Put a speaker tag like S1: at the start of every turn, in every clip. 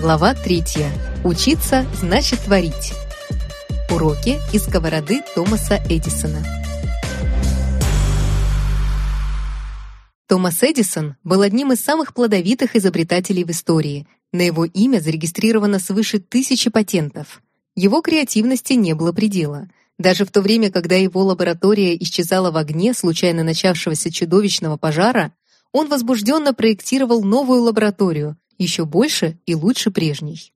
S1: Глава 3. Учиться значит творить. Уроки из сковороды Томаса Эдисона. Томас Эдисон был одним из самых плодовитых изобретателей в истории. На его имя зарегистрировано свыше тысячи патентов. Его креативности не было предела. Даже в то время, когда его лаборатория исчезала в огне случайно начавшегося чудовищного пожара, он возбужденно проектировал новую лабораторию, еще больше и лучше прежней.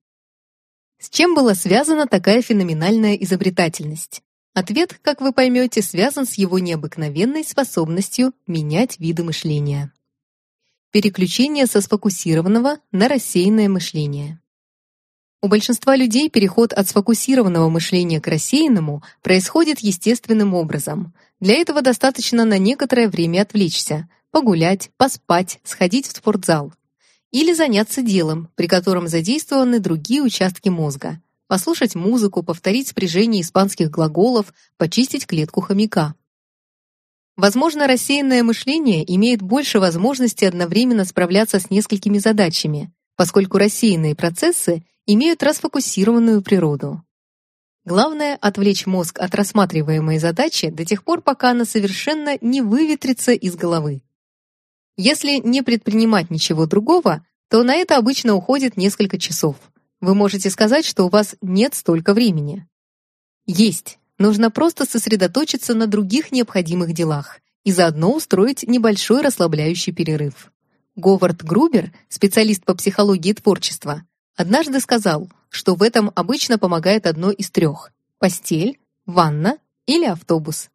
S1: С чем была связана такая феноменальная изобретательность? Ответ, как вы поймете, связан с его необыкновенной способностью менять виды мышления. Переключение со сфокусированного на рассеянное мышление. У большинства людей переход от сфокусированного мышления к рассеянному происходит естественным образом. Для этого достаточно на некоторое время отвлечься, погулять, поспать, сходить в спортзал или заняться делом, при котором задействованы другие участки мозга, послушать музыку, повторить спряжение испанских глаголов, почистить клетку хомяка. Возможно, рассеянное мышление имеет больше возможности одновременно справляться с несколькими задачами, поскольку рассеянные процессы имеют расфокусированную природу. Главное — отвлечь мозг от рассматриваемой задачи до тех пор, пока она совершенно не выветрится из головы. Если не предпринимать ничего другого, то на это обычно уходит несколько часов. Вы можете сказать, что у вас нет столько времени. Есть. Нужно просто сосредоточиться на других необходимых делах и заодно устроить небольшой расслабляющий перерыв. Говард Грубер, специалист по психологии творчества, однажды сказал, что в этом обычно помогает одно из трех – постель, ванна или автобус.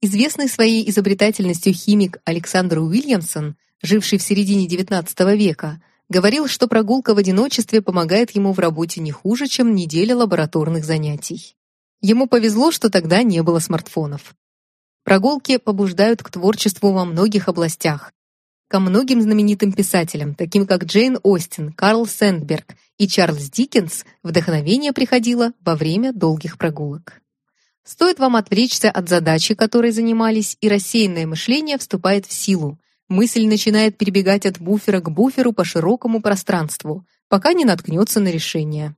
S1: Известный своей изобретательностью химик Александр Уильямсон, живший в середине XIX века, говорил, что прогулка в одиночестве помогает ему в работе не хуже, чем неделя лабораторных занятий. Ему повезло, что тогда не было смартфонов. Прогулки побуждают к творчеству во многих областях. Ко многим знаменитым писателям, таким как Джейн Остин, Карл Сэндберг и Чарльз Диккенс, вдохновение приходило во время долгих прогулок. Стоит вам отвлечься от задачи, которой занимались, и рассеянное мышление вступает в силу. Мысль начинает перебегать от буфера к буферу по широкому пространству, пока не наткнется на решение.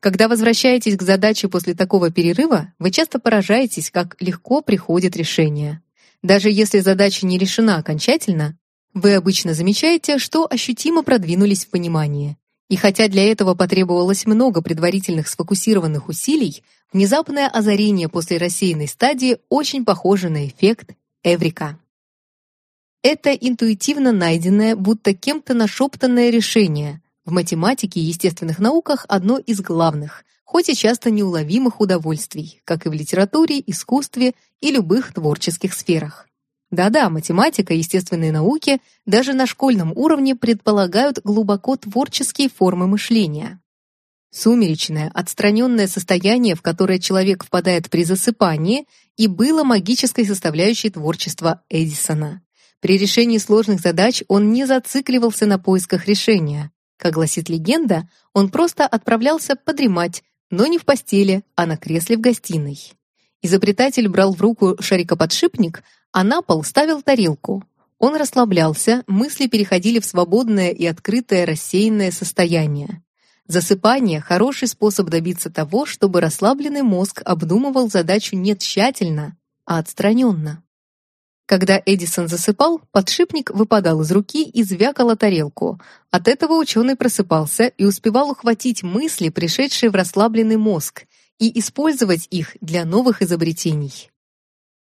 S1: Когда возвращаетесь к задаче после такого перерыва, вы часто поражаетесь, как легко приходит решение. Даже если задача не решена окончательно, вы обычно замечаете, что ощутимо продвинулись в понимании. И хотя для этого потребовалось много предварительных сфокусированных усилий, внезапное озарение после рассеянной стадии очень похоже на эффект Эврика. Это интуитивно найденное, будто кем-то нашептанное решение. В математике и естественных науках одно из главных, хоть и часто неуловимых удовольствий, как и в литературе, искусстве и любых творческих сферах. Да-да, математика и естественные науки даже на школьном уровне предполагают глубоко творческие формы мышления. Сумеречное, отстраненное состояние, в которое человек впадает при засыпании, и было магической составляющей творчества Эдисона. При решении сложных задач он не зацикливался на поисках решения. Как гласит легенда, он просто отправлялся подремать, но не в постели, а на кресле в гостиной. Изобретатель брал в руку шарикоподшипник, а на пол ставил тарелку. Он расслаблялся, мысли переходили в свободное и открытое рассеянное состояние. Засыпание – хороший способ добиться того, чтобы расслабленный мозг обдумывал задачу не тщательно, а отстраненно. Когда Эдисон засыпал, подшипник выпадал из руки и звякал о тарелку. От этого ученый просыпался и успевал ухватить мысли, пришедшие в расслабленный мозг, и использовать их для новых изобретений.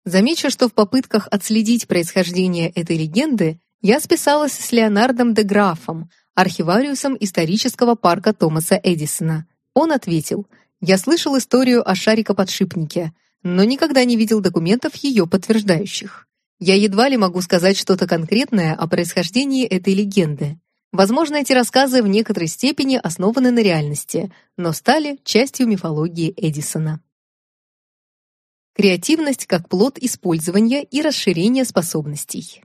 S1: Замечу, что в попытках отследить происхождение этой легенды я списалась с Леонардом де Графом, архивариусом исторического парка Томаса Эдисона. Он ответил, «Я слышал историю о шарикоподшипнике, но никогда не видел документов ее подтверждающих. Я едва ли могу сказать что-то конкретное о происхождении этой легенды. Возможно, эти рассказы в некоторой степени основаны на реальности, но стали частью мифологии Эдисона. Креативность как плод использования и расширения способностей.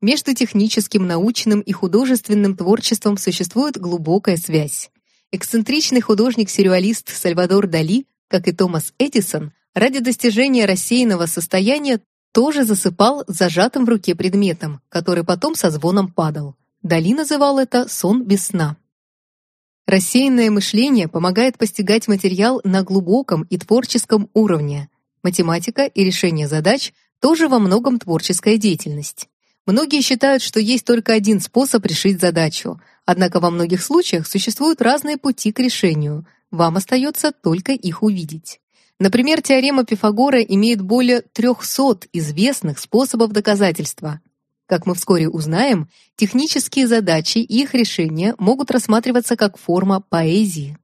S1: Между техническим, научным и художественным творчеством существует глубокая связь. Эксцентричный художник-сюрреалист Сальвадор Дали, как и Томас Эдисон, ради достижения рассеянного состояния тоже засыпал зажатым в руке предметом, который потом со звоном падал. Дали называл это «сон без сна». Рассеянное мышление помогает постигать материал на глубоком и творческом уровне. Математика и решение задач тоже во многом творческая деятельность. Многие считают, что есть только один способ решить задачу, однако во многих случаях существуют разные пути к решению. Вам остается только их увидеть. Например, теорема Пифагора имеет более 300 известных способов доказательства. Как мы вскоре узнаем, технические задачи и их решения могут рассматриваться как форма поэзии.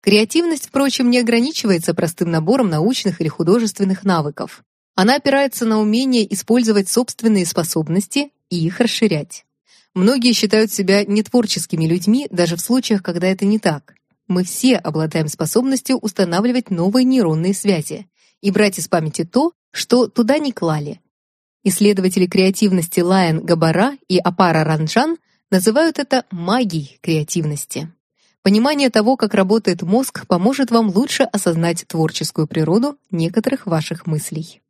S1: Креативность, впрочем, не ограничивается простым набором научных или художественных навыков. Она опирается на умение использовать собственные способности и их расширять. Многие считают себя нетворческими людьми даже в случаях, когда это не так. Мы все обладаем способностью устанавливать новые нейронные связи и брать из памяти то, что туда не клали. Исследователи креативности Лайен Габара и Апара Ранджан называют это магией креативности. Понимание того, как работает мозг, поможет вам лучше осознать творческую природу некоторых ваших мыслей.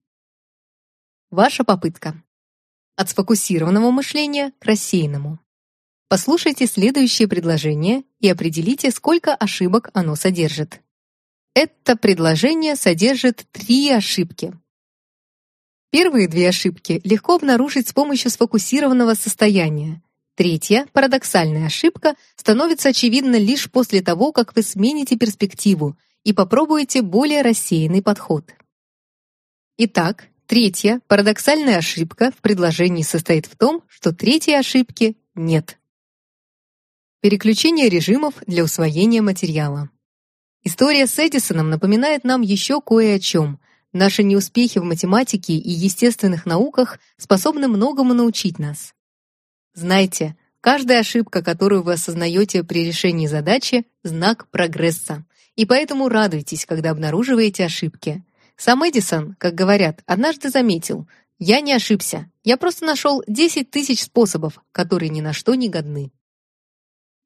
S1: Ваша попытка. От сфокусированного мышления к рассеянному. Послушайте следующее предложение и определите, сколько ошибок оно содержит. Это предложение содержит три ошибки. Первые две ошибки легко обнаружить с помощью сфокусированного состояния. Третья, парадоксальная ошибка, становится очевидна лишь после того, как вы смените перспективу и попробуете более рассеянный подход. Итак, третья, парадоксальная ошибка в предложении состоит в том, что третьей ошибки нет. Переключение режимов для усвоения материала. История с Эдисоном напоминает нам еще кое о чем. Наши неуспехи в математике и естественных науках способны многому научить нас. Знайте, каждая ошибка, которую вы осознаете при решении задачи, знак прогресса. И поэтому радуйтесь, когда обнаруживаете ошибки. Сам Эдисон, как говорят, однажды заметил, «Я не ошибся, я просто нашел 10 тысяч способов, которые ни на что не годны».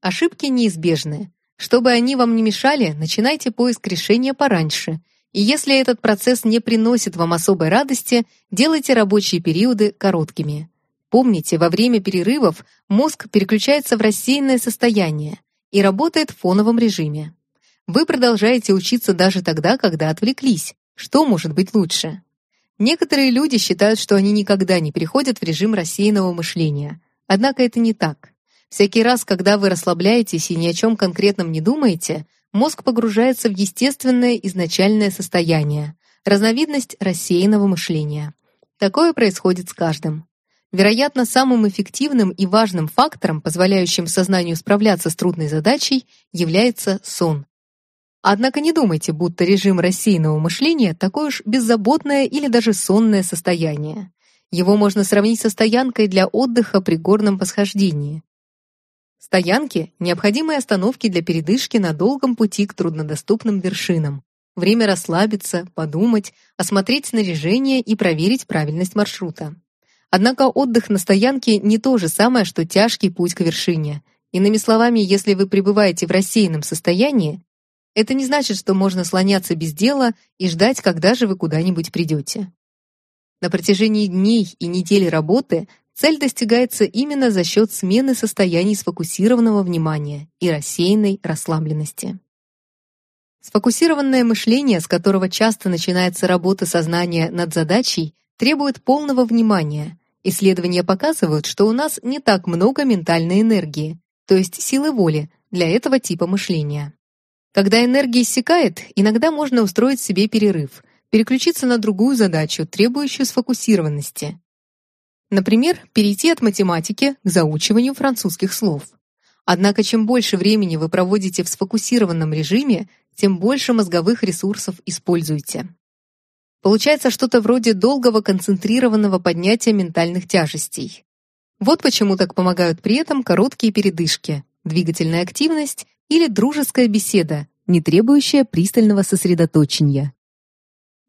S1: Ошибки неизбежны. Чтобы они вам не мешали, начинайте поиск решения пораньше. И если этот процесс не приносит вам особой радости, делайте рабочие периоды короткими. Помните, во время перерывов мозг переключается в рассеянное состояние и работает в фоновом режиме. Вы продолжаете учиться даже тогда, когда отвлеклись. Что может быть лучше? Некоторые люди считают, что они никогда не переходят в режим рассеянного мышления. Однако это не так. Всякий раз, когда вы расслабляетесь и ни о чем конкретном не думаете, мозг погружается в естественное изначальное состояние, разновидность рассеянного мышления. Такое происходит с каждым. Вероятно, самым эффективным и важным фактором, позволяющим сознанию справляться с трудной задачей, является сон. Однако не думайте, будто режим рассеянного мышления такое уж беззаботное или даже сонное состояние. Его можно сравнить со стоянкой для отдыха при горном восхождении. Стоянки – необходимые остановки для передышки на долгом пути к труднодоступным вершинам. Время расслабиться, подумать, осмотреть снаряжение и проверить правильность маршрута. Однако отдых на стоянке не то же самое, что тяжкий путь к вершине. Иными словами, если вы пребываете в рассеянном состоянии, это не значит, что можно слоняться без дела и ждать, когда же вы куда-нибудь придете. На протяжении дней и недель работы Цель достигается именно за счет смены состояний сфокусированного внимания и рассеянной расслабленности. Сфокусированное мышление, с которого часто начинается работа сознания над задачей, требует полного внимания. Исследования показывают, что у нас не так много ментальной энергии, то есть силы воли, для этого типа мышления. Когда энергия иссякает, иногда можно устроить себе перерыв, переключиться на другую задачу, требующую сфокусированности. Например, перейти от математики к заучиванию французских слов. Однако чем больше времени вы проводите в сфокусированном режиме, тем больше мозговых ресурсов используете. Получается что-то вроде долгого концентрированного поднятия ментальных тяжестей. Вот почему так помогают при этом короткие передышки, двигательная активность или дружеская беседа, не требующая пристального сосредоточения.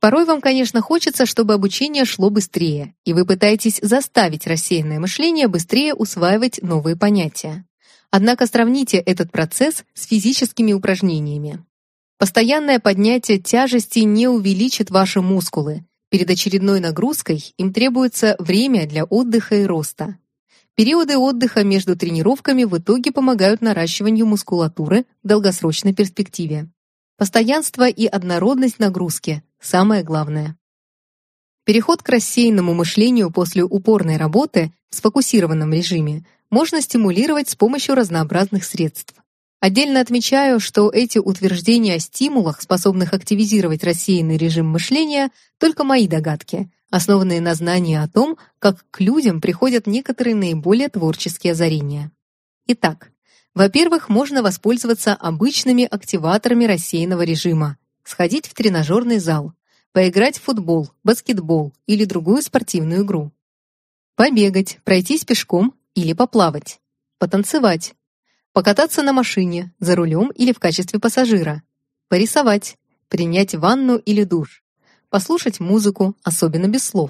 S1: Порой вам, конечно, хочется, чтобы обучение шло быстрее, и вы пытаетесь заставить рассеянное мышление быстрее усваивать новые понятия. Однако сравните этот процесс с физическими упражнениями. Постоянное поднятие тяжести не увеличит ваши мускулы. Перед очередной нагрузкой им требуется время для отдыха и роста. Периоды отдыха между тренировками в итоге помогают наращиванию мускулатуры в долгосрочной перспективе. Постоянство и однородность нагрузки – самое главное. Переход к рассеянному мышлению после упорной работы в сфокусированном режиме можно стимулировать с помощью разнообразных средств. Отдельно отмечаю, что эти утверждения о стимулах, способных активизировать рассеянный режим мышления, только мои догадки, основанные на знании о том, как к людям приходят некоторые наиболее творческие озарения. Итак, во-первых, можно воспользоваться обычными активаторами рассеянного режима, сходить в тренажерный зал, поиграть в футбол, баскетбол или другую спортивную игру. Побегать, пройтись пешком или поплавать, потанцевать, покататься на машине, за рулем или в качестве пассажира, порисовать, принять ванну или душ, послушать музыку, особенно без слов,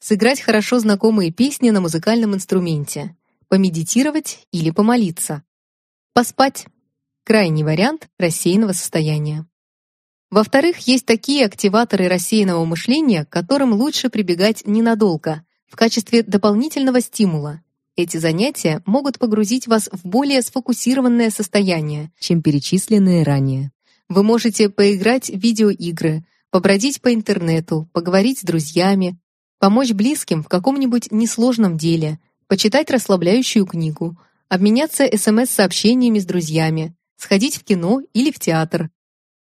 S1: сыграть хорошо знакомые песни на музыкальном инструменте, помедитировать или помолиться, поспать. Крайний вариант рассеянного состояния. Во-вторых, есть такие активаторы рассеянного мышления, к которым лучше прибегать ненадолго, в качестве дополнительного стимула. Эти занятия могут погрузить вас в более сфокусированное состояние, чем перечисленные ранее. Вы можете поиграть в видеоигры, побродить по интернету, поговорить с друзьями, помочь близким в каком-нибудь несложном деле, почитать расслабляющую книгу, обменяться СМС-сообщениями с друзьями, сходить в кино или в театр,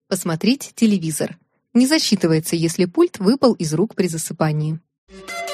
S1: посмотреть телевизор. Не засчитывается, если пульт выпал из рук при засыпании. Thank you